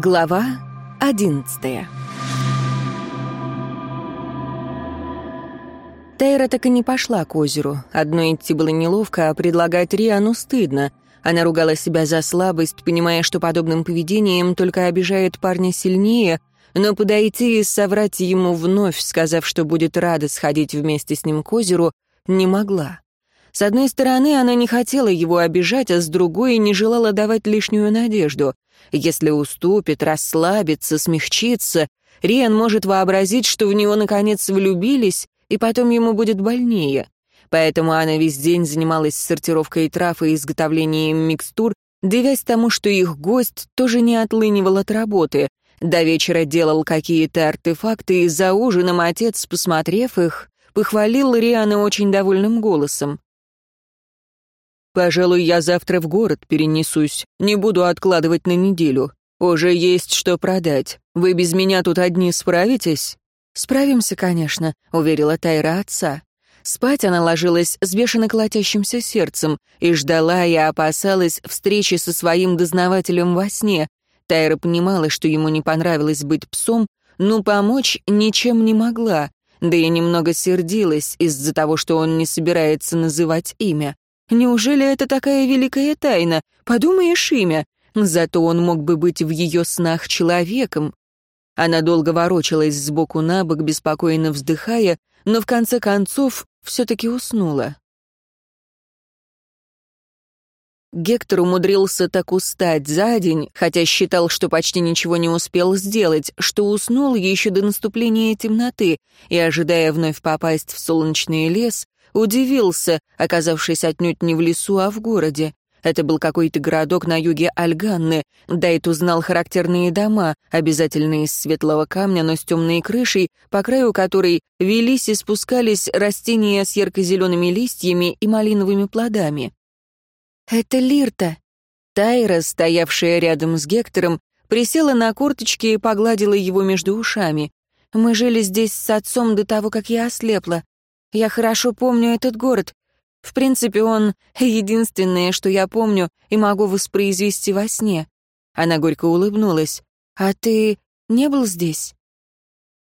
Глава одиннадцатая Тайра так и не пошла к озеру. Одно идти было неловко, а предлагать Риану стыдно. Она ругала себя за слабость, понимая, что подобным поведением только обижает парня сильнее, но подойти и соврать ему вновь, сказав, что будет рада сходить вместе с ним к озеру, не могла. С одной стороны, она не хотела его обижать, а с другой не желала давать лишнюю надежду. Если уступит, расслабится, смягчится, Риан может вообразить, что в него наконец влюбились, и потом ему будет больнее. Поэтому она весь день занималась сортировкой трав и изготовлением микстур, девясь тому, что их гость тоже не отлынивал от работы. До вечера делал какие-то артефакты, и за ужином отец, посмотрев их, похвалил Риана очень довольным голосом. «Пожалуй, я завтра в город перенесусь. Не буду откладывать на неделю. Уже есть что продать. Вы без меня тут одни справитесь?» «Справимся, конечно», — уверила Тайра отца. Спать она ложилась с бешено колотящимся сердцем и ждала и опасалась встречи со своим дознавателем во сне. Тайра понимала, что ему не понравилось быть псом, но помочь ничем не могла, да и немного сердилась из-за того, что он не собирается называть имя. Неужели это такая великая тайна? Подумаешь имя. Зато он мог бы быть в ее снах человеком. Она долго ворочалась сбоку на бок, беспокойно вздыхая, но в конце концов все-таки уснула. Гектор умудрился так устать за день, хотя считал, что почти ничего не успел сделать, что уснул еще до наступления темноты и, ожидая вновь попасть в солнечный лес, Удивился, оказавшись отнюдь не в лесу, а в городе. Это был какой-то городок на юге Альганны. Дайт узнал характерные дома, обязательно из светлого камня, но с темной крышей, по краю которой велись и спускались растения с ярко-зелеными листьями и малиновыми плодами. «Это Лирта». Тайра, стоявшая рядом с Гектором, присела на корточки и погладила его между ушами. «Мы жили здесь с отцом до того, как я ослепла. Я хорошо помню этот город. В принципе, он единственное, что я помню и могу воспроизвести во сне». Она горько улыбнулась. «А ты не был здесь?»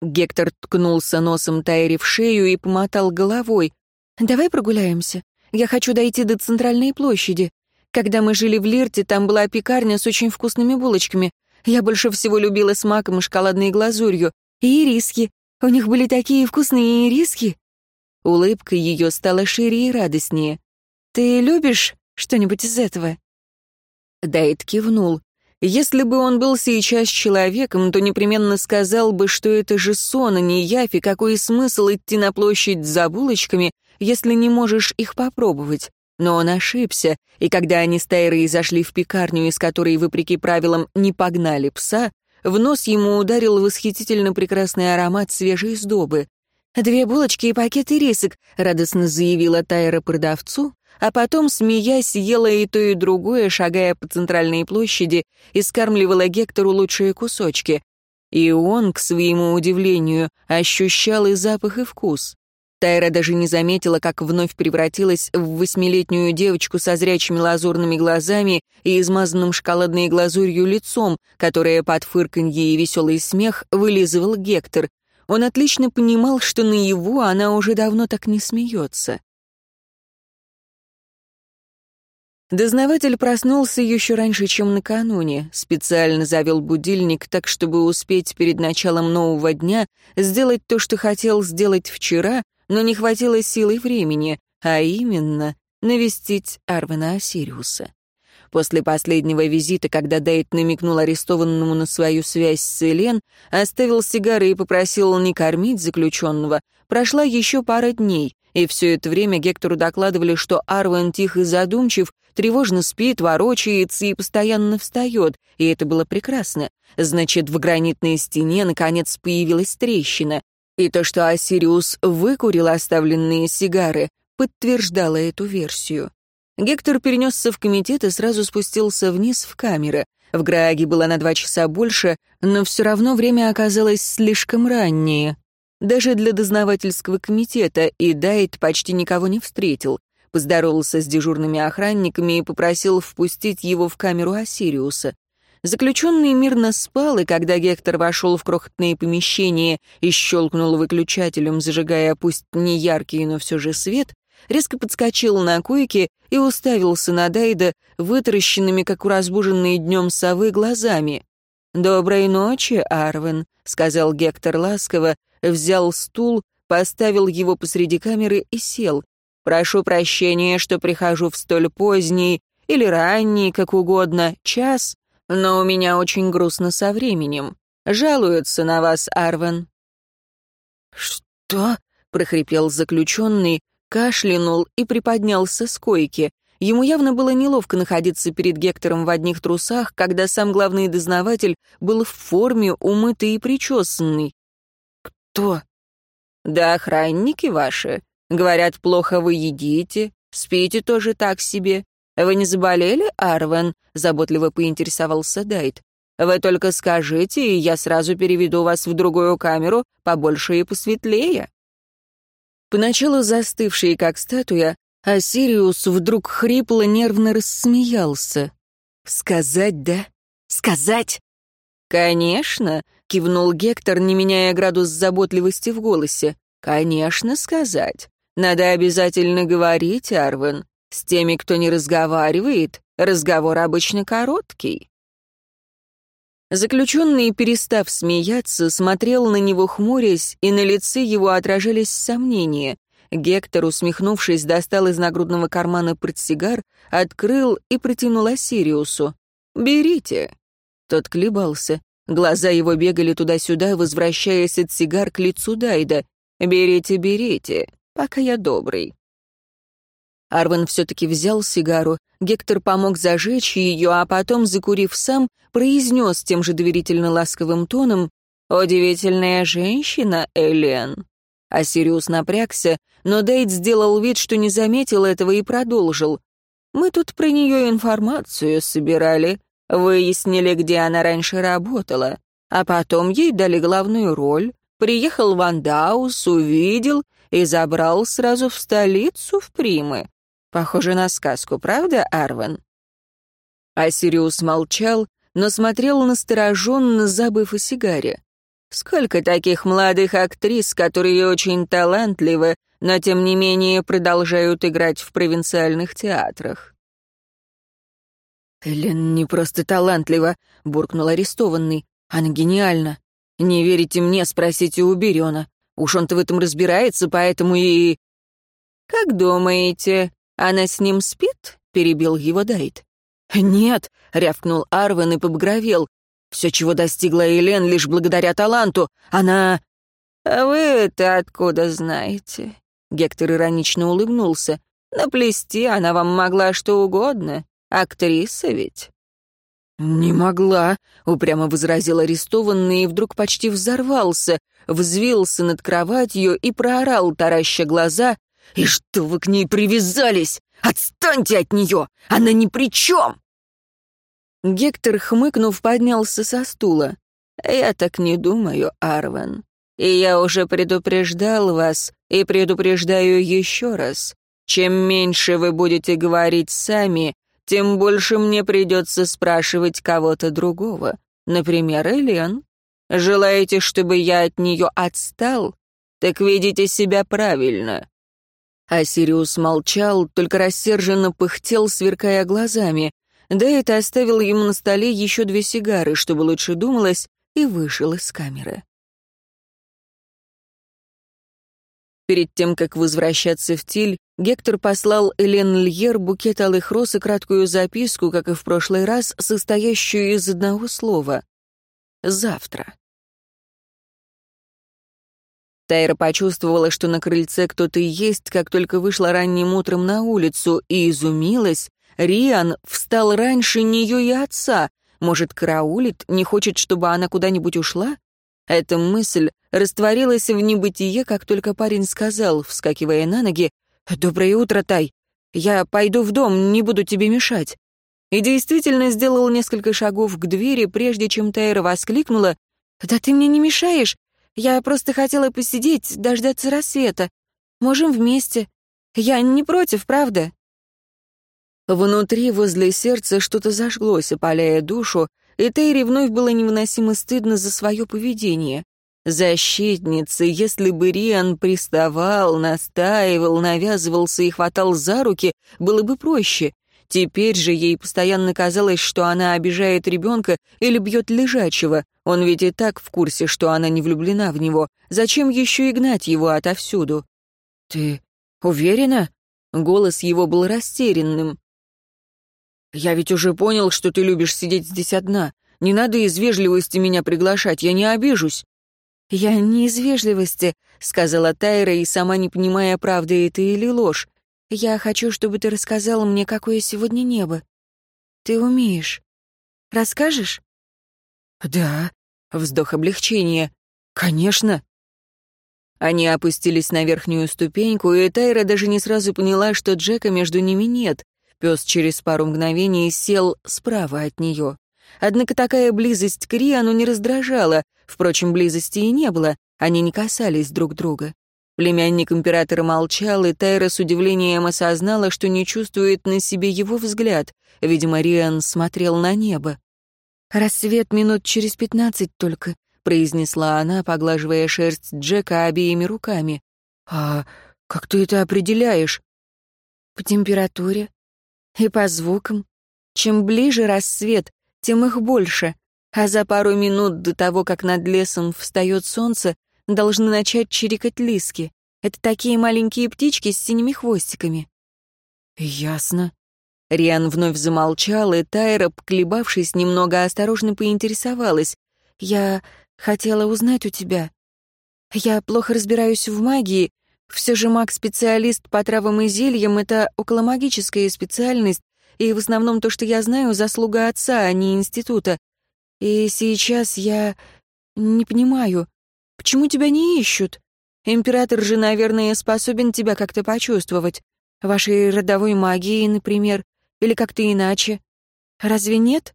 Гектор ткнулся носом Тайре в шею и помотал головой. «Давай прогуляемся. Я хочу дойти до центральной площади. Когда мы жили в Лирте, там была пекарня с очень вкусными булочками. Я больше всего любила с маком и шоколадной глазурью. И ириски. У них были такие вкусные ириски. Улыбка ее стала шире и радостнее. «Ты любишь что-нибудь из этого?» Дайт кивнул. Если бы он был сейчас человеком, то непременно сказал бы, что это же сон, а не явь, и какой смысл идти на площадь за булочками, если не можешь их попробовать. Но он ошибся, и когда они с Тайрой зашли в пекарню, из которой, вопреки правилам, не погнали пса, в нос ему ударил восхитительно прекрасный аромат свежей сдобы. «Две булочки и пакет ирисок», — радостно заявила Тайра продавцу, а потом, смеясь, ела и то, и другое, шагая по центральной площади, и скармливала Гектору лучшие кусочки. И он, к своему удивлению, ощущал и запах, и вкус. Тайра даже не заметила, как вновь превратилась в восьмилетнюю девочку со зрячими лазурными глазами и измазанным шоколадной глазурью лицом, которое под фырканье и веселый смех вылизывал Гектор, он отлично понимал, что на его она уже давно так не смеется. Дознаватель проснулся еще раньше, чем накануне, специально завел будильник так, чтобы успеть перед началом нового дня сделать то, что хотел сделать вчера, но не хватило сил и времени, а именно навестить Арвена Осириуса. После последнего визита, когда Дейт намекнул арестованному на свою связь с Элен, оставил сигары и попросил не кормить заключенного, прошла еще пара дней, и все это время Гектору докладывали, что Арвен тих и задумчив, тревожно спит, ворочается и постоянно встает, и это было прекрасно. Значит, в гранитной стене наконец появилась трещина. И то, что Осириус выкурил оставленные сигары, подтверждало эту версию. Гектор перенесся в комитет и сразу спустился вниз в камеры. В Грааге было на два часа больше, но все равно время оказалось слишком раннее. Даже для дознавательского комитета и Дайт почти никого не встретил. Поздоровался с дежурными охранниками и попросил впустить его в камеру Осириуса. Заключенный мирно спал, и когда Гектор вошел в крохотное помещение и щелкнул выключателем, зажигая пусть не яркий, но все же свет, резко подскочил на койке и уставился на Дайда вытаращенными, как у разбуженной днем совы, глазами. «Доброй ночи, Арвен», — сказал Гектор ласково, взял стул, поставил его посреди камеры и сел. «Прошу прощения, что прихожу в столь поздний или ранний, как угодно, час, но у меня очень грустно со временем. Жалуются на вас, Арвен». «Что?» — прохрипел заключенный, кашлянул и приподнялся с койки. Ему явно было неловко находиться перед Гектором в одних трусах, когда сам главный дознаватель был в форме, умытый и причесанный. «Кто?» «Да охранники ваши. Говорят, плохо вы едите, спите тоже так себе. Вы не заболели, Арвен?» — заботливо поинтересовался Дайт. «Вы только скажите, и я сразу переведу вас в другую камеру, побольше и посветлее». Поначалу застывший, как статуя, а Сириус вдруг хрипло нервно рассмеялся. «Сказать, да? Сказать?» «Конечно», — кивнул Гектор, не меняя градус заботливости в голосе. «Конечно, сказать. Надо обязательно говорить, Арвен. С теми, кто не разговаривает, разговор обычно короткий». Заключенный, перестав смеяться, смотрел на него хмурясь, и на лице его отражались сомнения. Гектор, усмехнувшись, достал из нагрудного кармана портсигар, открыл и протянул Осириусу. «Берите». Тот колебался. Глаза его бегали туда-сюда, возвращаясь от сигар к лицу Дайда. «Берите, берите, пока я добрый». Арвен все-таки взял сигару, Гектор помог зажечь ее, а потом, закурив сам, произнес тем же доверительно ласковым тоном «Удивительная женщина, Элен». А Сириус напрягся, но Дейт сделал вид, что не заметил этого и продолжил. «Мы тут про нее информацию собирали, выяснили, где она раньше работала, а потом ей дали главную роль. Приехал Вандаус, увидел и забрал сразу в столицу в Примы. Похоже на сказку, правда, Арвен?» Асириус молчал, но смотрел настороженно, забыв о сигаре. «Сколько таких молодых актрис, которые очень талантливы, но тем не менее продолжают играть в провинциальных театрах?» «Элен не просто талантлива», — буркнул арестованный. «Она гениальна. Не верите мне, спросите у Берена. Уж он-то в этом разбирается, поэтому и...» «Как думаете, она с ним спит?» — перебил его Дайт. «Нет», — рявкнул Арвен и побагровел. «Все, чего достигла Элен, лишь благодаря таланту. Она...» «А вы-то откуда знаете?» Гектор иронично улыбнулся. «Наплести она вам могла что угодно. Актриса ведь». «Не могла», — упрямо возразил арестованный и вдруг почти взорвался, взвился над кроватью и проорал, тараща глаза. «И что вы к ней привязались? Отстаньте от нее! Она ни при чем!» Гектор, хмыкнув, поднялся со стула. «Я так не думаю, Арвен. И я уже предупреждал вас и предупреждаю еще раз. Чем меньше вы будете говорить сами, тем больше мне придется спрашивать кого-то другого. Например, Элен. Желаете, чтобы я от нее отстал? Так ведите себя правильно. А Сириус молчал, только рассерженно пыхтел, сверкая глазами. Дэйт оставил ему на столе еще две сигары, чтобы лучше думалось, и вышел из камеры. Перед тем, как возвращаться в Тиль, Гектор послал Элен Льер букет алых роз и краткую записку, как и в прошлый раз, состоящую из одного слова «Завтра». Тайра почувствовала, что на крыльце кто-то есть, как только вышла ранним утром на улицу, и изумилась. Риан встал раньше нее и отца. Может, караулит, не хочет, чтобы она куда-нибудь ушла? Эта мысль растворилась в небытие, как только парень сказал, вскакивая на ноги, «Доброе утро, Тай. Я пойду в дом, не буду тебе мешать». И действительно сделал несколько шагов к двери, прежде чем Тайра воскликнула, «Да ты мне не мешаешь, я просто хотела посидеть, дождаться рассвета. Можем вместе. Я не против, правда?» Внутри, возле сердца, что-то зажглось, опаляя душу. и Тейре вновь было невыносимо стыдно за свое поведение. Защитница, если бы Риан приставал, настаивал, навязывался и хватал за руки, было бы проще. Теперь же ей постоянно казалось, что она обижает ребенка или бьет лежачего. Он ведь и так в курсе, что она не влюблена в него. Зачем еще и гнать его отовсюду? «Ты уверена?» Голос его был растерянным. «Я ведь уже понял, что ты любишь сидеть здесь одна. Не надо из вежливости меня приглашать, я не обижусь». «Я не из вежливости», — сказала Тайра, и сама не понимая, правда это или ложь. Я хочу, чтобы ты рассказал мне, какое сегодня небо. Ты умеешь. Расскажешь? Да. Вздох облегчения. Конечно. Они опустились на верхнюю ступеньку, и Тайра даже не сразу поняла, что Джека между ними нет. Пес через пару мгновений сел справа от нее. Однако такая близость к Риану не раздражала, впрочем, близости и не было, они не касались друг друга. Племянник императора молчал, и Тайра с удивлением осознала, что не чувствует на себе его взгляд. Видимо, Риан смотрел на небо. «Рассвет минут через пятнадцать только», — произнесла она, поглаживая шерсть Джека обеими руками. «А как ты это определяешь?» «По температуре и по звукам. Чем ближе рассвет, тем их больше. А за пару минут до того, как над лесом встает солнце, должны начать чирикать лиски. Это такие маленькие птички с синими хвостиками». «Ясно». Риан вновь замолчал, и Тайра, поколебавшись, немного осторожно поинтересовалась. «Я хотела узнать у тебя. Я плохо разбираюсь в магии. Все же маг-специалист по травам и зельям — это околомагическая специальность, и в основном то, что я знаю, заслуга отца, а не института. И сейчас я не понимаю, Почему тебя не ищут? Император же, наверное, способен тебя как-то почувствовать. Вашей родовой магией, например, или как-то иначе. Разве нет?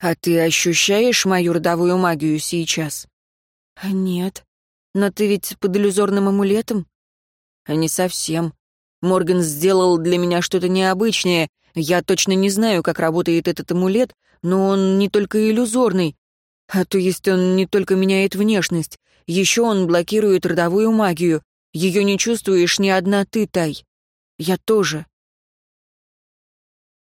А ты ощущаешь мою родовую магию сейчас? Нет. Но ты ведь под иллюзорным амулетом? Не совсем. Морган сделал для меня что-то необычное. Я точно не знаю, как работает этот амулет, но он не только иллюзорный. А то есть он не только меняет внешность, еще он блокирует родовую магию. Ее не чувствуешь ни одна ты, Тай. Я тоже.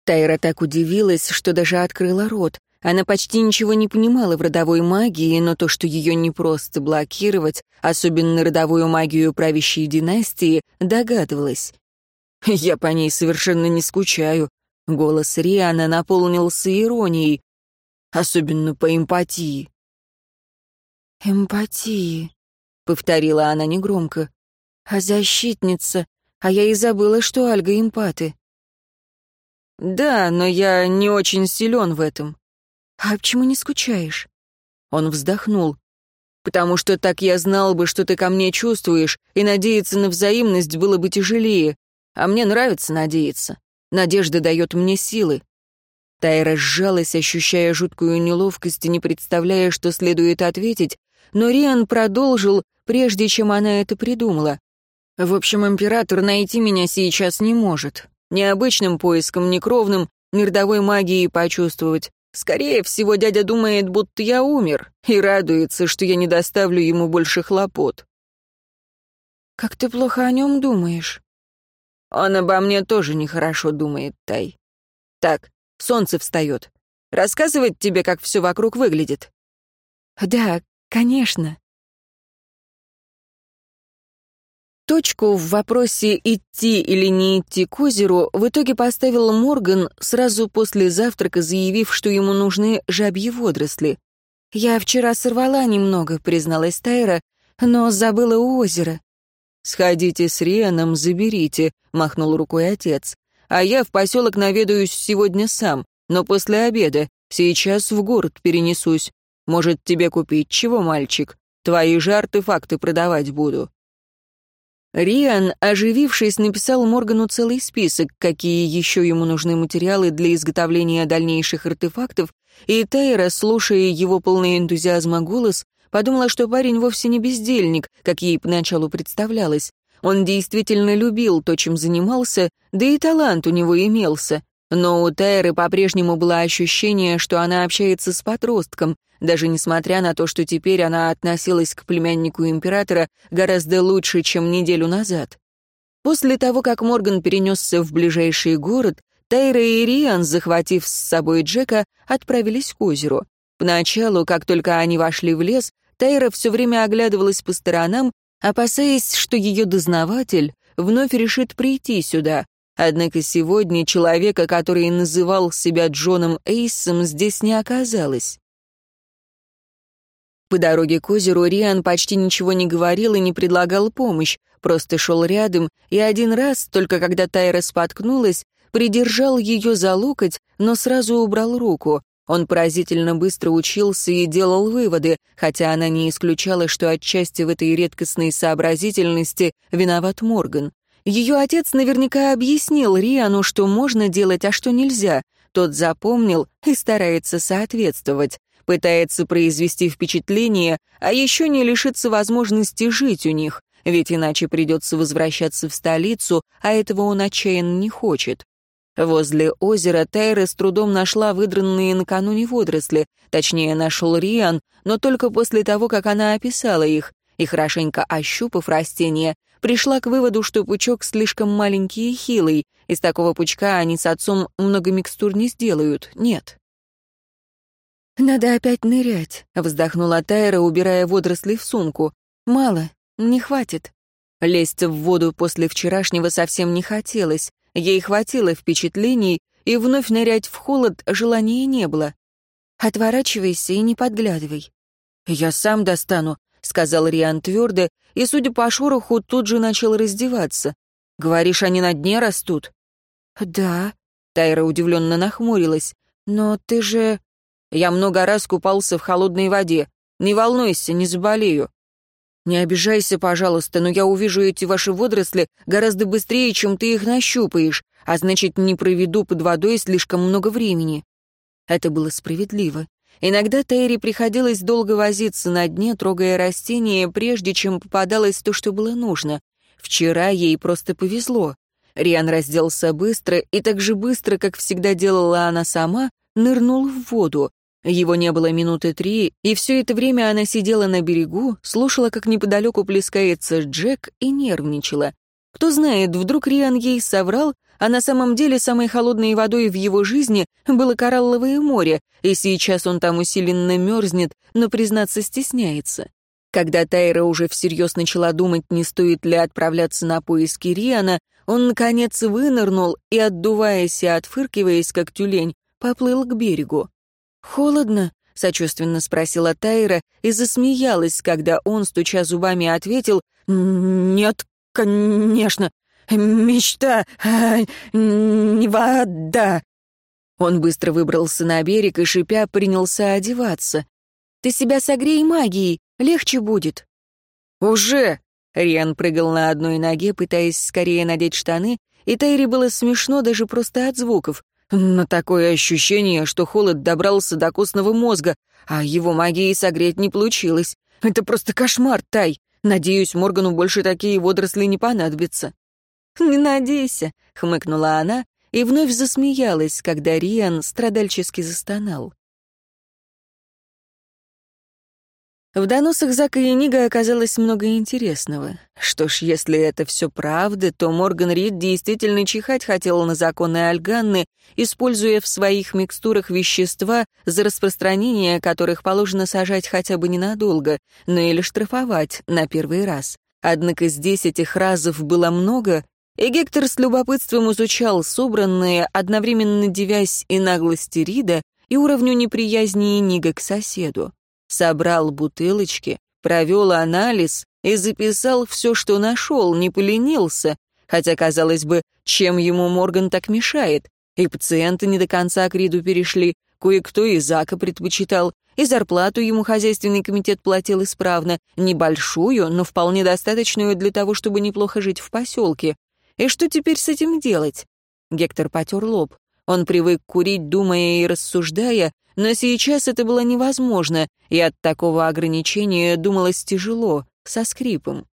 Тайра так удивилась, что даже открыла рот. Она почти ничего не понимала в родовой магии, но то, что ее не просто блокировать, особенно родовую магию правящей династии, догадывалась. «Я по ней совершенно не скучаю». Голос Риана наполнился иронией особенно по эмпатии». «Эмпатии», — повторила она негромко. «А защитница? А я и забыла, что Альга эмпаты». «Да, но я не очень силен в этом». «А почему не скучаешь?» Он вздохнул. «Потому что так я знал бы, что ты ко мне чувствуешь, и надеяться на взаимность было бы тяжелее. А мне нравится надеяться. Надежда дает мне силы. Тайра сжалась, ощущая жуткую неловкость и не представляя, что следует ответить, но Риан продолжил, прежде чем она это придумала. «В общем, император найти меня сейчас не может. Ни обычным поиском, ни кровным, ни родовой магией почувствовать. Скорее всего, дядя думает, будто я умер, и радуется, что я не доставлю ему больше хлопот». «Как ты плохо о нем думаешь?» «Он обо мне тоже нехорошо думает, Тай. Так, Солнце встает. Рассказывать тебе, как все вокруг выглядит?» «Да, конечно». Точку в вопросе «идти или не идти к озеру» в итоге поставил Морган, сразу после завтрака заявив, что ему нужны жабьи водоросли. «Я вчера сорвала немного», — призналась Тайра, «но забыла у озера». «Сходите с Рианом, заберите», — махнул рукой отец а я в поселок наведаюсь сегодня сам, но после обеда, сейчас в город перенесусь. Может, тебе купить чего, мальчик? Твои же артефакты продавать буду». Риан, оживившись, написал Моргану целый список, какие еще ему нужны материалы для изготовления дальнейших артефактов, и Тейра, слушая его полный энтузиазма голос, подумала, что парень вовсе не бездельник, как ей поначалу представлялось. Он действительно любил то, чем занимался, да и талант у него имелся. Но у Тайры по-прежнему было ощущение, что она общается с подростком, даже несмотря на то, что теперь она относилась к племяннику императора гораздо лучше, чем неделю назад. После того, как Морган перенесся в ближайший город, Тайра и Риан, захватив с собой Джека, отправились к озеру. Поначалу, как только они вошли в лес, Тайра все время оглядывалась по сторонам, опасаясь, что ее дознаватель вновь решит прийти сюда. Однако сегодня человека, который называл себя Джоном Эйсом, здесь не оказалось. По дороге к озеру Риан почти ничего не говорил и не предлагал помощь, просто шел рядом, и один раз, только когда Тайра споткнулась, придержал ее за локоть, но сразу убрал руку. Он поразительно быстро учился и делал выводы, хотя она не исключала, что отчасти в этой редкостной сообразительности виноват Морган. Ее отец наверняка объяснил Риану, что можно делать, а что нельзя. Тот запомнил и старается соответствовать пытается произвести впечатление, а еще не лишиться возможности жить у них, ведь иначе придется возвращаться в столицу, а этого он отчаянно не хочет. Возле озера Тайра с трудом нашла выдранные накануне водоросли, точнее, нашел Риан, но только после того, как она описала их, и хорошенько ощупав растения, пришла к выводу, что пучок слишком маленький и хилый, из такого пучка они с отцом много микстур не сделают, нет. «Надо опять нырять», — вздохнула Тайра, убирая водоросли в сумку. «Мало, не хватит». Лезть в воду после вчерашнего совсем не хотелось. Ей хватило впечатлений, и вновь нырять в холод желания не было. «Отворачивайся и не подглядывай». «Я сам достану», — сказал Риан твердо, и, судя по шороху, тут же начал раздеваться. «Говоришь, они на дне растут?» «Да», — Тайра удивленно нахмурилась. «Но ты же...» Я много раз купался в холодной воде. Не волнуйся, не заболею. Не обижайся, пожалуйста, но я увижу эти ваши водоросли гораздо быстрее, чем ты их нащупаешь, а значит, не проведу под водой слишком много времени. Это было справедливо. Иногда Тайре приходилось долго возиться на дне, трогая растения, прежде чем попадалось то, что было нужно. Вчера ей просто повезло. Риан разделся быстро, и так же быстро, как всегда делала она сама, нырнул в воду. Его не было минуты три, и все это время она сидела на берегу, слушала, как неподалеку плескается Джек, и нервничала. Кто знает, вдруг Риан ей соврал, а на самом деле самой холодной водой в его жизни было коралловое море, и сейчас он там усиленно мерзнет, но признаться стесняется. Когда Тайра уже всерьез начала думать, не стоит ли отправляться на поиски Риана, он, наконец, вынырнул и, отдуваясь и отфыркиваясь, как тюлень, поплыл к берегу. «Холодно?» — сочувственно спросила Тайра и засмеялась, когда он, стуча зубами, ответил «Нет, конечно, мечта, не вода». Он быстро выбрался на берег и, шипя, принялся одеваться. «Ты себя согрей магией, легче будет». «Уже!» — Риан прыгал на одной ноге, пытаясь скорее надеть штаны, и Тайре было смешно даже просто от звуков. Но такое ощущение, что холод добрался до костного мозга, а его магией согреть не получилось. Это просто кошмар, Тай. Надеюсь, Моргану больше такие водоросли не понадобятся. «Не надейся», — хмыкнула она и вновь засмеялась, когда Риан страдальчески застонал. В доносах Зака и Нига оказалось много интересного. Что ж, если это все правда, то Морган Рид действительно чихать хотел на законы Альганны, используя в своих микстурах вещества, за распространение которых положено сажать хотя бы ненадолго, но или штрафовать на первый раз. Однако здесь этих разов было много, и Гектор с любопытством изучал собранные, одновременно девясь и наглости Рида, и уровню неприязни Нига к соседу собрал бутылочки, провел анализ и записал все, что нашел, не поленился, хотя, казалось бы, чем ему Морган так мешает. И пациенты не до конца к Риду перешли, кое-кто и Зака предпочитал, и зарплату ему хозяйственный комитет платил исправно, небольшую, но вполне достаточную для того, чтобы неплохо жить в поселке. И что теперь с этим делать? Гектор потер лоб. Он привык курить, думая и рассуждая, но сейчас это было невозможно, и от такого ограничения думалось тяжело, со скрипом.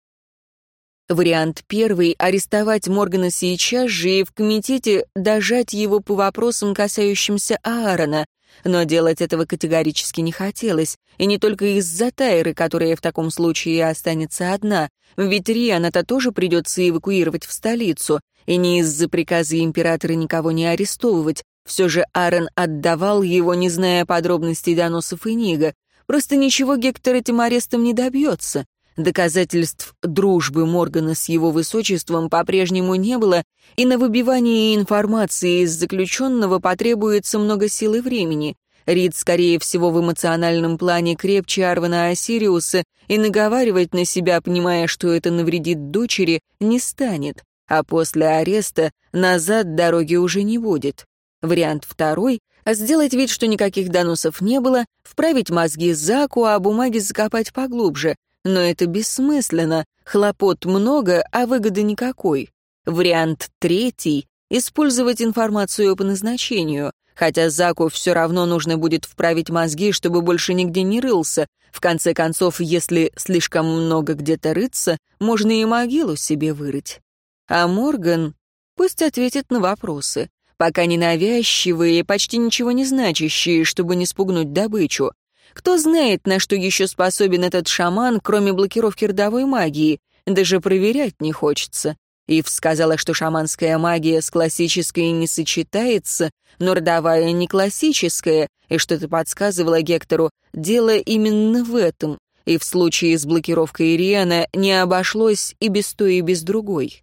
Вариант первый — арестовать Моргана сейчас же и в комитете дожать его по вопросам, касающимся Аарона, но делать этого категорически не хотелось, и не только из-за Тайры, которая в таком случае останется одна, ведь Риан-то тоже придется эвакуировать в столицу, и не из-за приказа императора никого не арестовывать, все же Аарон отдавал его, не зная подробностей доносов и Нига. Просто ничего Гектор этим арестом не добьется. Доказательств дружбы Моргана с его высочеством по-прежнему не было, и на выбивание информации из заключенного потребуется много сил и времени. Рид, скорее всего, в эмоциональном плане крепче Арвана Осириуса и наговаривать на себя, понимая, что это навредит дочери, не станет. А после ареста назад дороги уже не будет. Вариант второй — сделать вид, что никаких доносов не было, вправить мозги Заку, а бумаги закопать поглубже, но это бессмысленно, хлопот много, а выгоды никакой. Вариант третий — использовать информацию по назначению, хотя Заку все равно нужно будет вправить мозги, чтобы больше нигде не рылся. В конце концов, если слишком много где-то рыться, можно и могилу себе вырыть. А Морган пусть ответит на вопросы, пока не навязчивые, почти ничего не значащие, чтобы не спугнуть добычу. Кто знает, на что еще способен этот шаман, кроме блокировки родовой магии. Даже проверять не хочется. Ив сказала, что шаманская магия с классической не сочетается, но родовая не классическая, и что-то подсказывало Гектору, дело именно в этом. И в случае с блокировкой Ириана не обошлось и без той, и без другой.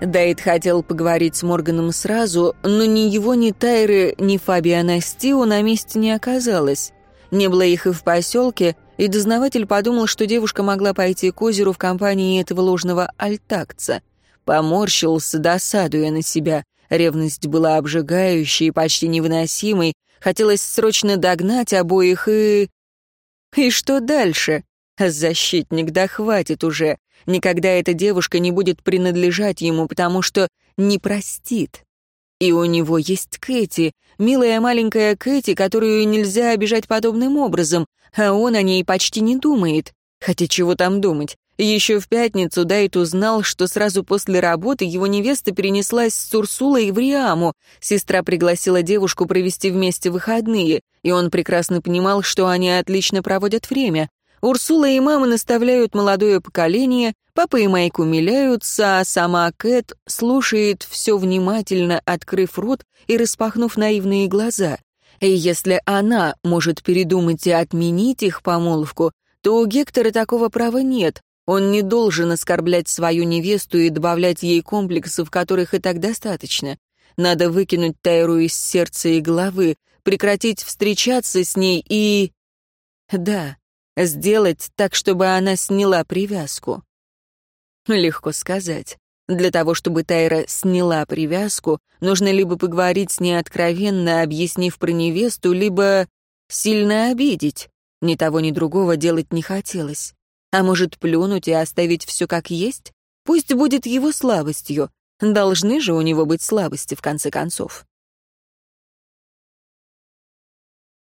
Дайт хотел поговорить с Морганом сразу, но ни его, ни Тайры, ни Фабиана Стио на месте не оказалось. Не было их и в поселке, и дознаватель подумал, что девушка могла пойти к озеру в компании этого ложного альтакца. Поморщился, досадуя на себя. Ревность была обжигающей, и почти невыносимой. Хотелось срочно догнать обоих и... И что дальше? Защитник, да хватит уже. Никогда эта девушка не будет принадлежать ему, потому что не простит. И у него есть Кэти, милая маленькая Кэти, которую нельзя обижать подобным образом, а он о ней почти не думает. Хотя чего там думать? Еще в пятницу Дайт узнал, что сразу после работы его невеста перенеслась с Урсулой в Риаму. Сестра пригласила девушку провести вместе выходные, и он прекрасно понимал, что они отлично проводят время. Урсула и мама наставляют молодое поколение, папа и Майк умиляются, а сама Кэт слушает все внимательно, открыв рот и распахнув наивные глаза. И если она может передумать и отменить их помолвку, то у Гектора такого права нет. Он не должен оскорблять свою невесту и добавлять ей комплексов, которых и так достаточно. Надо выкинуть Тайру из сердца и головы, прекратить встречаться с ней и... Да, Сделать так, чтобы она сняла привязку. Легко сказать. Для того, чтобы Тайра сняла привязку, нужно либо поговорить с ней откровенно, объяснив про невесту, либо сильно обидеть. Ни того, ни другого делать не хотелось. А может, плюнуть и оставить все как есть? Пусть будет его слабостью. Должны же у него быть слабости, в конце концов.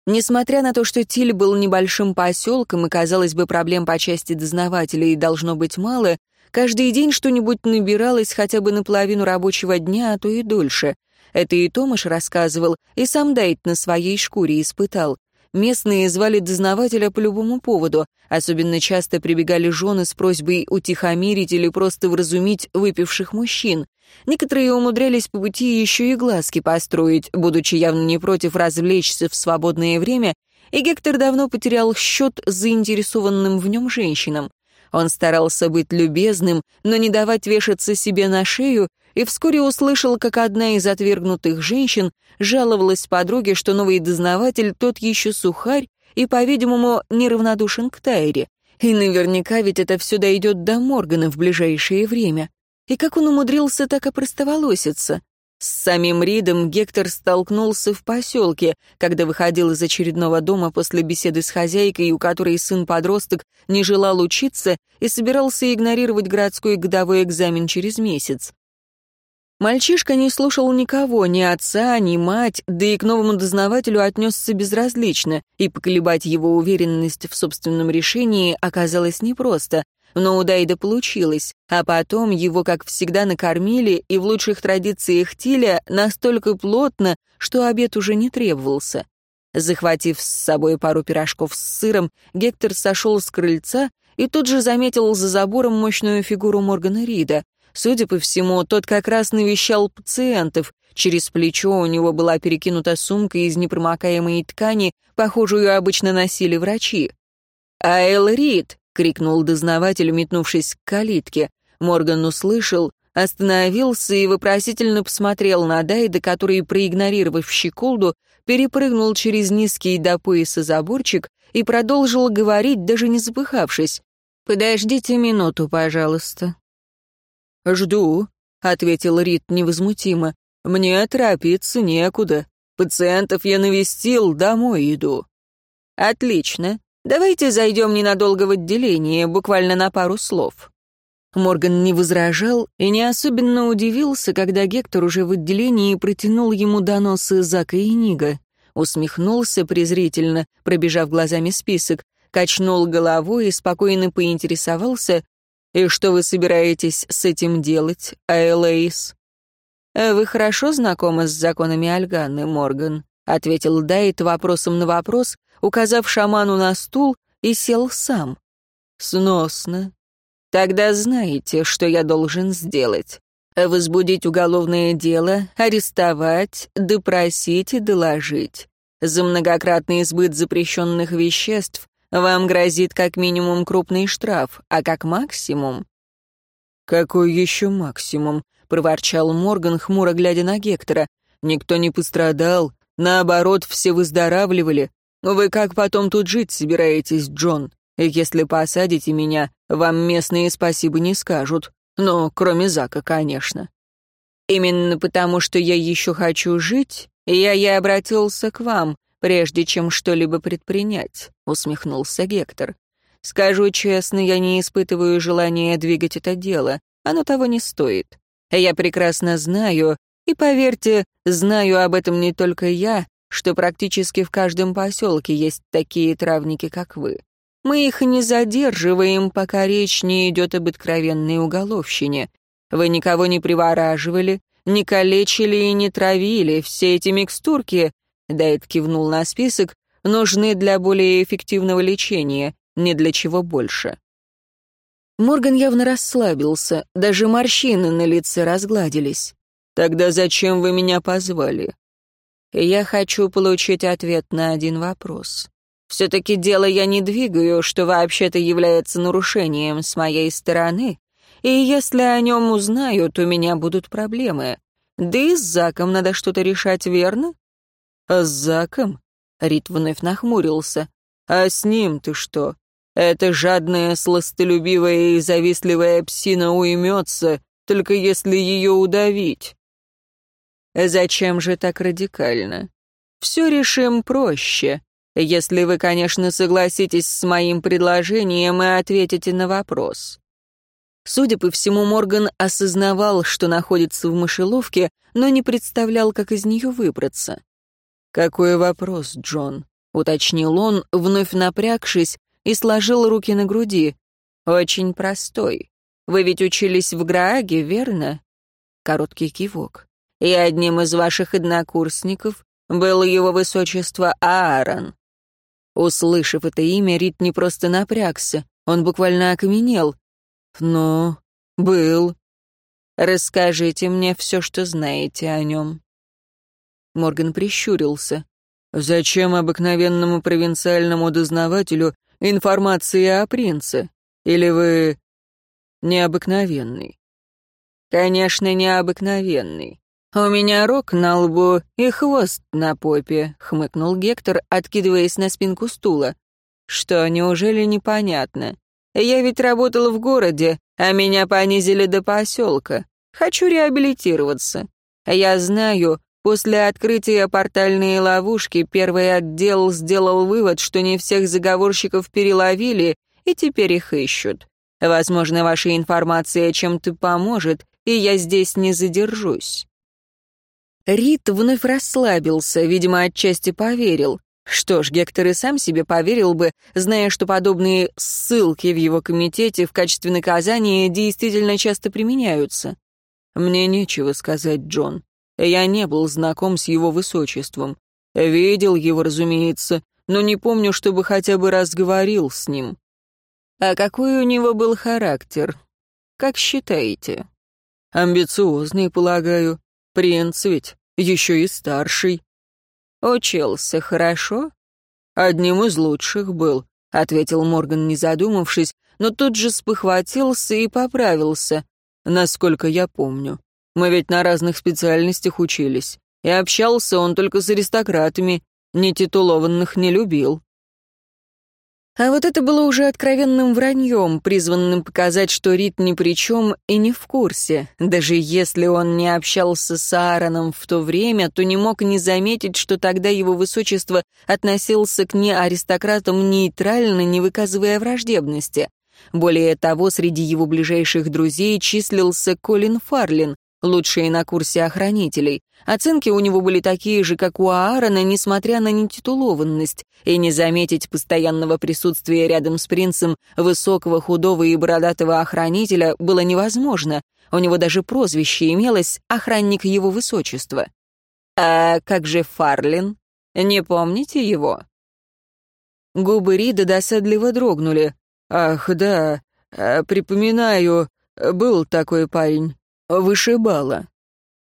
Несмотря на то, что Тиль был небольшим поселком и, казалось бы, проблем по части дознавателей должно быть мало, каждый день что-нибудь набиралось хотя бы наполовину рабочего дня, а то и дольше. Это и Томаш рассказывал, и сам Дайт на своей шкуре испытал. Местные звали дознавателя по любому поводу, особенно часто прибегали жены с просьбой утихомирить или просто вразумить выпивших мужчин. Некоторые умудрялись по пути еще и глазки построить, будучи явно не против развлечься в свободное время, и Гектор давно потерял счет заинтересованным в нем женщинам. Он старался быть любезным, но не давать вешаться себе на шею, и вскоре услышал, как одна из отвергнутых женщин жаловалась подруге, что новый дознаватель тот еще сухарь и, по-видимому, неравнодушен к Тайре. И наверняка ведь это все дойдет до Моргана в ближайшее время. И как он умудрился так опростоволоситься? С самим Ридом Гектор столкнулся в поселке, когда выходил из очередного дома после беседы с хозяйкой, у которой сын-подросток не желал учиться и собирался игнорировать городской годовой экзамен через месяц. Мальчишка не слушал никого, ни отца, ни мать, да и к новому дознавателю отнесся безразлично, и поколебать его уверенность в собственном решении оказалось непросто. Но у Дайда получилось, а потом его, как всегда, накормили, и в лучших традициях Тиля настолько плотно, что обед уже не требовался. Захватив с собой пару пирожков с сыром, Гектор сошел с крыльца и тут же заметил за забором мощную фигуру Моргана Рида. Судя по всему, тот как раз навещал пациентов. Через плечо у него была перекинута сумка из непромокаемой ткани, похожую обычно носили врачи. «Айл Рид!» — крикнул дознаватель, метнувшись к калитке. Морган услышал, остановился и вопросительно посмотрел на Дайда, который, проигнорировав щеколду, перепрыгнул через низкий до пояса заборчик и продолжил говорить, даже не запыхавшись. «Подождите минуту, пожалуйста». «Жду», — ответил Рид невозмутимо. «Мне торопиться некуда. Пациентов я навестил, домой иду». «Отлично. Давайте зайдем ненадолго в отделение, буквально на пару слов». Морган не возражал и не особенно удивился, когда Гектор уже в отделении протянул ему доносы Зака и Нига. Усмехнулся презрительно, пробежав глазами список, качнул головой и спокойно поинтересовался, «И что вы собираетесь с этим делать, Айлэйс?» «Вы хорошо знакомы с законами Альганы, Морган?» — ответил Дайт вопросом на вопрос, указав шаману на стул и сел сам. «Сносно. Тогда знаете, что я должен сделать. Возбудить уголовное дело, арестовать, допросить и доложить. За многократный избыт запрещенных веществ вам грозит как минимум крупный штраф, а как максимум... «Какой еще максимум?» — проворчал Морган, хмуро глядя на Гектора. «Никто не пострадал, наоборот, все выздоравливали. Вы как потом тут жить собираетесь, Джон? Если посадите меня, вам местные спасибо не скажут. Но кроме Зака, конечно. Именно потому, что я еще хочу жить, я и обратился к вам, прежде чем что-либо предпринять», — усмехнулся Гектор. «Скажу честно, я не испытываю желания двигать это дело. Оно того не стоит. Я прекрасно знаю, и, поверьте, знаю об этом не только я, что практически в каждом поселке есть такие травники, как вы. Мы их не задерживаем, пока речь не идет об откровенной уголовщине. Вы никого не привораживали, не калечили и не травили. Все эти микстурки, Дайт кивнул на список, нужны для более эффективного лечения, не для чего больше. Морган явно расслабился, даже морщины на лице разгладились. «Тогда зачем вы меня позвали?» «Я хочу получить ответ на один вопрос. Все-таки дело я не двигаю, что вообще-то является нарушением с моей стороны, и если о нем узнают, у меня будут проблемы. Да и с Заком надо что-то решать, верно?» «А с Заком?» — Рит вновь нахмурился. «А с ним ты что? Эта жадная, сластолюбивая и завистливая псина уймется, только если ее удавить». «Зачем же так радикально? Все решим проще. Если вы, конечно, согласитесь с моим предложением и ответите на вопрос. Судя по всему, Морган осознавал, что находится в мышеловке, но не представлял, как из нее выбраться. «Какой вопрос, Джон?» — уточнил он, вновь напрягшись, и сложил руки на груди. «Очень простой. Вы ведь учились в Грааге, верно?» Короткий кивок. «И одним из ваших однокурсников был его высочество Аарон. Услышав это имя, Рит не просто напрягся, он буквально окаменел. «Ну, был». «Расскажите мне все, что знаете о нем». Морган прищурился. «Зачем обыкновенному провинциальному дознавателю информация о принце? Или вы необыкновенный?» «Конечно, необыкновенный. «У меня рог на лбу и хвост на попе», — хмыкнул Гектор, откидываясь на спинку стула. «Что, неужели непонятно? Я ведь работал в городе, а меня понизили до поселка. Хочу реабилитироваться. Я знаю, после открытия портальной ловушки первый отдел сделал вывод, что не всех заговорщиков переловили, и теперь их ищут. Возможно, ваша информация чем-то поможет, и я здесь не задержусь». Рид вновь расслабился, видимо, отчасти поверил. Что ж, Гектор и сам себе поверил бы, зная, что подобные ссылки в его комитете в качестве наказания действительно часто применяются. «Мне нечего сказать, Джон. Я не был знаком с его высочеством. Видел его, разумеется, но не помню, чтобы хотя бы раз говорил с ним. А какой у него был характер? Как считаете? Амбициозный, полагаю. Принц ведь, еще и старший. Учился хорошо? Одним из лучших был, ответил Морган, не задумавшись, но тут же спохватился и поправился, насколько я помню. Мы ведь на разных специальностях учились. И общался он только с аристократами, нетитулованных не любил. А вот это было уже откровенным враньем, призванным показать, что Рит ни при чем и не в курсе. Даже если он не общался с Аароном в то время, то не мог не заметить, что тогда его высочество относился к неаристократам нейтрально, не выказывая враждебности. Более того, среди его ближайших друзей числился Колин Фарлин, лучшие на курсе охранителей. Оценки у него были такие же, как у Аарона, несмотря на нетитулованность, и не заметить постоянного присутствия рядом с принцем высокого, худого и бородатого охранителя было невозможно. У него даже прозвище имелось «охранник его высочества». «А как же Фарлин? Не помните его?» Губы Рида досадливо дрогнули. «Ах, да, э, припоминаю, был такой парень. Вышибала».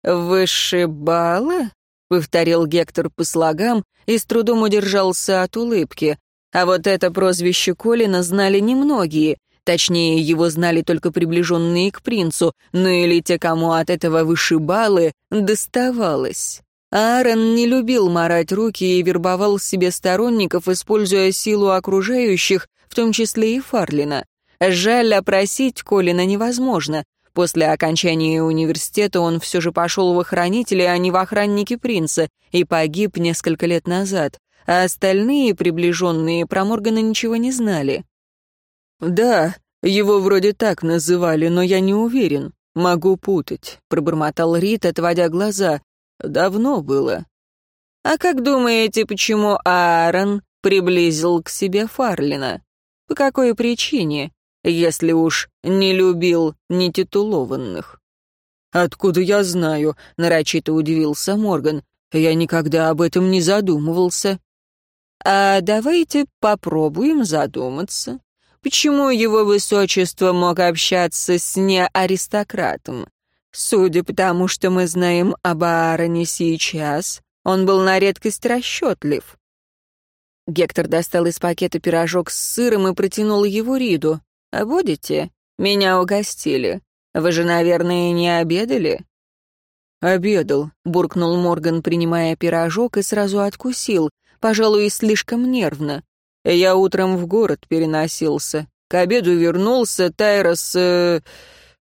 «Вышибала?» — повторил Гектор по слогам и с трудом удержался от улыбки. А вот это прозвище Колина знали немногие. Точнее, его знали только приближенные к принцу, ну или те, кому от этого вышибалы доставалось. Аарон не любил марать руки и вербовал себе сторонников, используя силу окружающих, в том числе и Фарлина. Жаль, опросить Колина невозможно. После окончания университета он все же пошел в охранители, а не в охранники принца, и погиб несколько лет назад, а остальные приближенные про Моргана ничего не знали. «Да, его вроде так называли, но я не уверен. Могу путать», — пробормотал Рит, отводя глаза. «Давно было». «А как думаете, почему Аарон приблизил к себе Фарлина? По какой причине? Если уж не любил нетитулованных. «Откуда я знаю?» — нарочито удивился Морган. «Я никогда об этом не задумывался». «А давайте попробуем задуматься. Почему его высочество мог общаться с неаристократом? Судя по тому, что мы знаем об Аароне сейчас, он был на редкость расчетлив». Гектор достал из пакета пирожок с сыром и протянул его Риду. «Будете? Меня угостили. Вы же, наверное, не обедали?» «Обедал», — буркнул Морган, принимая пирожок, и сразу откусил, пожалуй, слишком нервно. «Я утром в город переносился. К обеду вернулся, Тайра с... Э,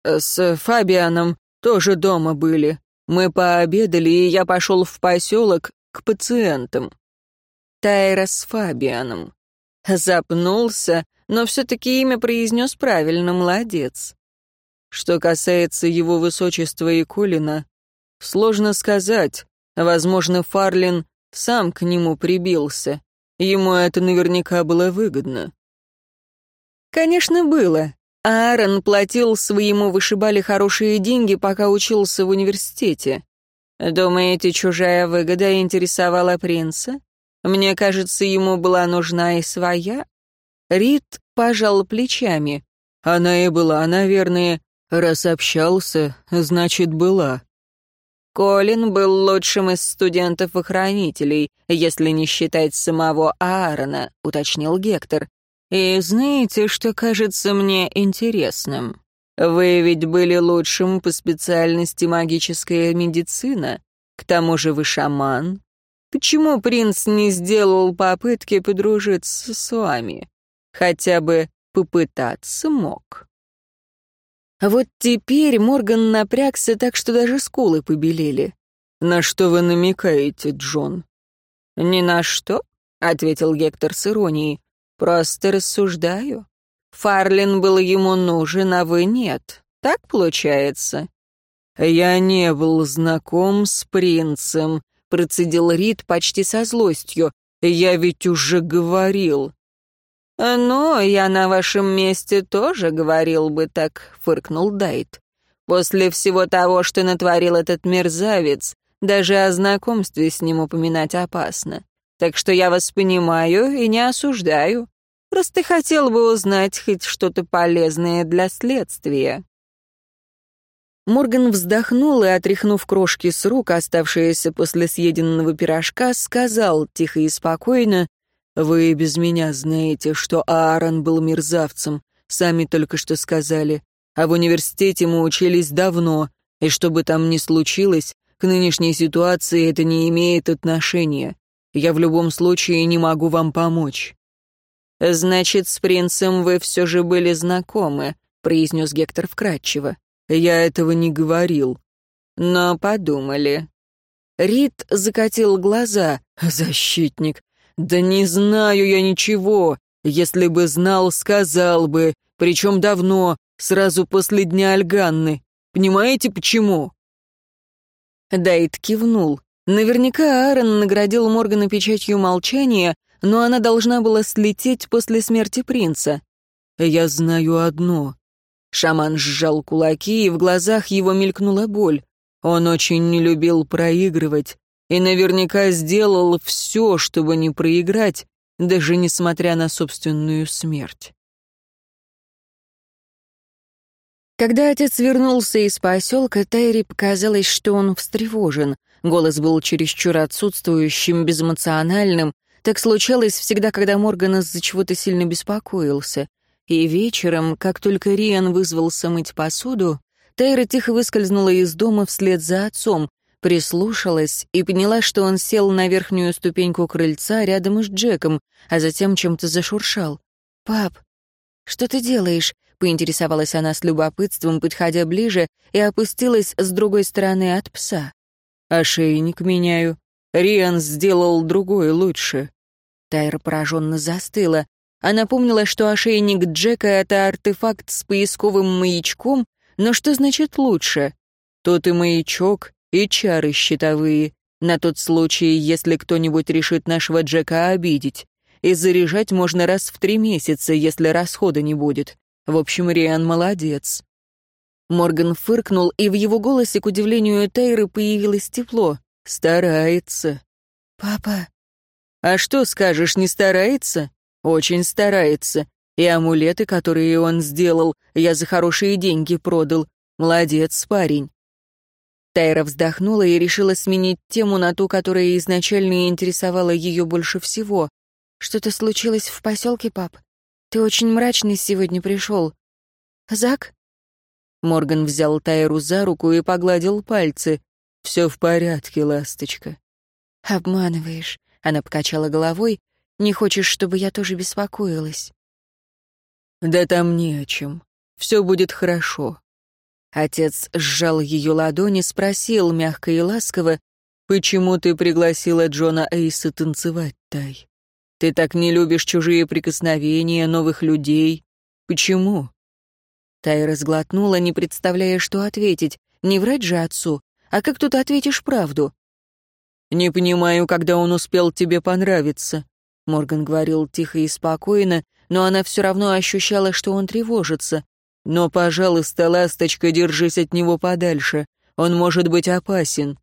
с Фабианом тоже дома были. Мы пообедали, и я пошел в поселок к пациентам». Тайра с Фабианом. Запнулся, но все-таки имя произнес правильно, молодец. Что касается его высочества и Колина, сложно сказать. Возможно, Фарлин сам к нему прибился. Ему это наверняка было выгодно. Конечно, было. Аарон платил своему вышибали хорошие деньги, пока учился в университете. Думаете, чужая выгода интересовала принца? Мне кажется, ему была нужна и своя. Рид пожал плечами. Она и была, наверное. Раз общался, значит, была. Колин был лучшим из студентов-охранителей, если не считать самого Аарона, уточнил Гектор. И знаете, что кажется мне интересным? Вы ведь были лучшим по специальности магическая медицина. К тому же вы шаман. Почему принц не сделал попытки подружиться с вами? Хотя бы попытаться мог. А вот теперь Морган напрягся так, что даже скулы побелели. «На что вы намекаете, Джон?» «Ни на что», — ответил Гектор с иронией. «Просто рассуждаю. Фарлин был ему нужен, а вы нет. Так получается? «Я не был знаком с принцем», — процедил Рид почти со злостью. «Я ведь уже говорил». «Но я на вашем месте тоже говорил бы так», — фыркнул Дайт. «После всего того, что натворил этот мерзавец, даже о знакомстве с ним упоминать опасно. Так что я вас понимаю и не осуждаю. Просто хотел бы узнать хоть что-то полезное для следствия». Морган вздохнул и, отряхнув крошки с рук, оставшиеся после съеденного пирожка, сказал тихо и спокойно, «Вы без меня знаете, что Аарон был мерзавцем, сами только что сказали. А в университете мы учились давно, и что бы там ни случилось, к нынешней ситуации это не имеет отношения. Я в любом случае не могу вам помочь». «Значит, с принцем вы все же были знакомы», — произнес Гектор вкратчиво. «Я этого не говорил». «Но подумали». Рид закатил глаза. «Защитник, «Да не знаю я ничего. Если бы знал, сказал бы. Причем давно, сразу после дня Альганны. Понимаете, почему?» Дайт кивнул. Наверняка Аарон наградил Моргана печатью молчания, но она должна была слететь после смерти принца. «Я знаю одно». Шаман сжал кулаки, и в глазах его мелькнула боль. Он очень не любил проигрывать и наверняка сделал все, чтобы не проиграть, даже несмотря на собственную смерть. Когда отец вернулся из поселка, Тайри показалось, что он встревожен. Голос был чересчур отсутствующим, безэмоциональным. Так случалось всегда, когда Морган из-за чего-то сильно беспокоился. И вечером, как только Риан вызвался мыть посуду, Тайра тихо выскользнула из дома вслед за отцом, прислушалась и поняла, что он сел на верхнюю ступеньку крыльца рядом с Джеком, а затем чем-то зашуршал. «Пап, что ты делаешь?» — поинтересовалась она с любопытством, подходя ближе, и опустилась с другой стороны от пса. «Ошейник меняю. Риан сделал другой лучше». Тайра пораженно застыла. Она помнила, что ошейник Джека — это артефакт с поисковым маячком, но что значит лучше? Тот и маячок, и чары щитовые, на тот случай, если кто-нибудь решит нашего Джека обидеть. И заряжать можно раз в три месяца, если расхода не будет. В общем, Риан молодец. Морган фыркнул, и в его голосе, к удивлению Тейры, появилось тепло. «Старается». «Папа...» «А что скажешь, не старается?» «Очень старается. И амулеты, которые он сделал, я за хорошие деньги продал. Молодец, парень. Тайра вздохнула и решила сменить тему на ту, которая изначально интересовала ее больше всего. «Что-то случилось в поселке, пап? Ты очень мрачный сегодня пришел. Зак?» Морган взял Тайру за руку и погладил пальцы. «Все в порядке, ласточка». «Обманываешь», — она покачала головой. «Не хочешь, чтобы я тоже беспокоилась?» «Да там не о чем. Все будет хорошо. Отец сжал ее ладони, спросил мягко и ласково, «Почему ты пригласила Джона Эйса танцевать, Тай? Ты так не любишь чужие прикосновения, новых людей. Почему?» Тай разглотнула, не представляя, что ответить. Не врать же отцу. А как тут ответишь правду? «Не понимаю, когда он успел тебе понравиться», — Морган говорил тихо и спокойно, но она все равно ощущала, что он тревожится. Но, пожалуйста, ласточка, держись от него подальше. Он может быть опасен.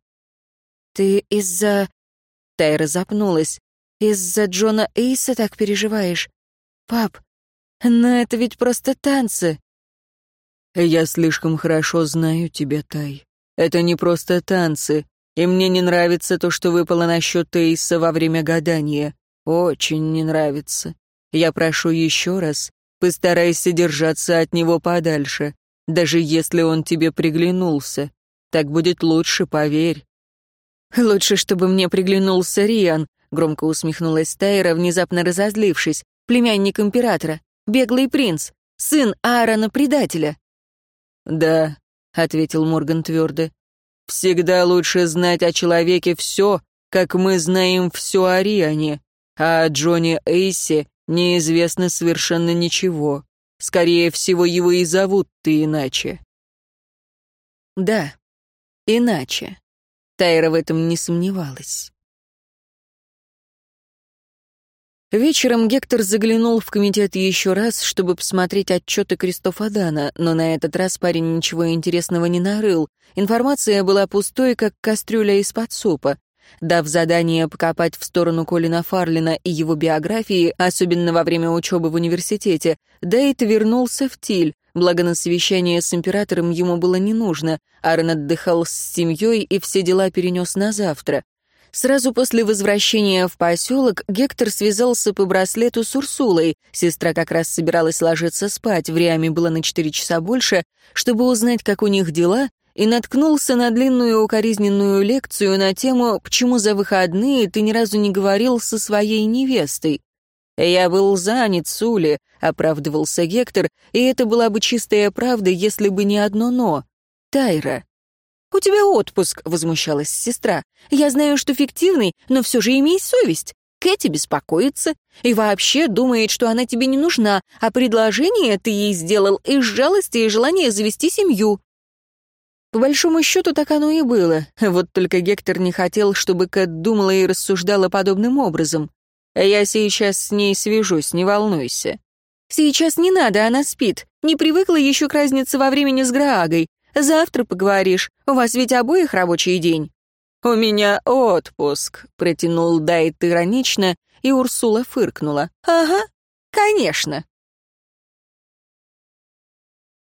Ты из-за... Тайра запнулась. Из-за Джона Эйса так переживаешь? Пап, но это ведь просто танцы. Я слишком хорошо знаю тебя, Тай. Это не просто танцы. И мне не нравится то, что выпало на счет Эйса во время гадания. Очень не нравится. Я прошу еще раз, Постарайся держаться от него подальше, даже если он тебе приглянулся. Так будет лучше, поверь». «Лучше, чтобы мне приглянулся Риан», — громко усмехнулась Тайра, внезапно разозлившись. «Племянник императора, беглый принц, сын Аарона-предателя». «Да», — ответил Морган твердо. «Всегда лучше знать о человеке все, как мы знаем все о Риане, а о Джоне Эйсе Неизвестно совершенно ничего. Скорее всего, его и зовут ты иначе. Да, иначе. Тайра в этом не сомневалась. Вечером Гектор заглянул в комитет еще раз, чтобы посмотреть отчеты Кристофа Дана, но на этот раз парень ничего интересного не нарыл. Информация была пустой, как кастрюля из-под супа. Дав задание покопать в сторону Колина Фарлина и его биографии, особенно во время учебы в университете, Дейт вернулся в Тиль, благо на совещание с императором ему было не нужно. Аарон отдыхал с семьей и все дела перенес на завтра. Сразу после возвращения в поселок Гектор связался по браслету с Урсулой. Сестра как раз собиралась ложиться спать, время было на четыре часа больше, чтобы узнать, как у них дела, и наткнулся на длинную укоризненную лекцию на тему «Почему за выходные ты ни разу не говорил со своей невестой?» «Я был занят, Сули», — оправдывался Гектор, и это была бы чистая правда, если бы не одно «но». Тайра. «У тебя отпуск», — возмущалась сестра. «Я знаю, что фиктивный, но все же имей совесть. Кэти беспокоится и вообще думает, что она тебе не нужна, а предложение ты ей сделал из жалости и желания завести семью». По большому счету так оно и было, вот только Гектор не хотел, чтобы Кэт думала и рассуждала подобным образом. «Я сейчас с ней свяжусь, не волнуйся». «Сейчас не надо, она спит. Не привыкла еще к разнице во времени с Граагой. Завтра поговоришь. У вас ведь обоих рабочий день». «У меня отпуск», — протянул Дайт иронично, и Урсула фыркнула. «Ага, конечно.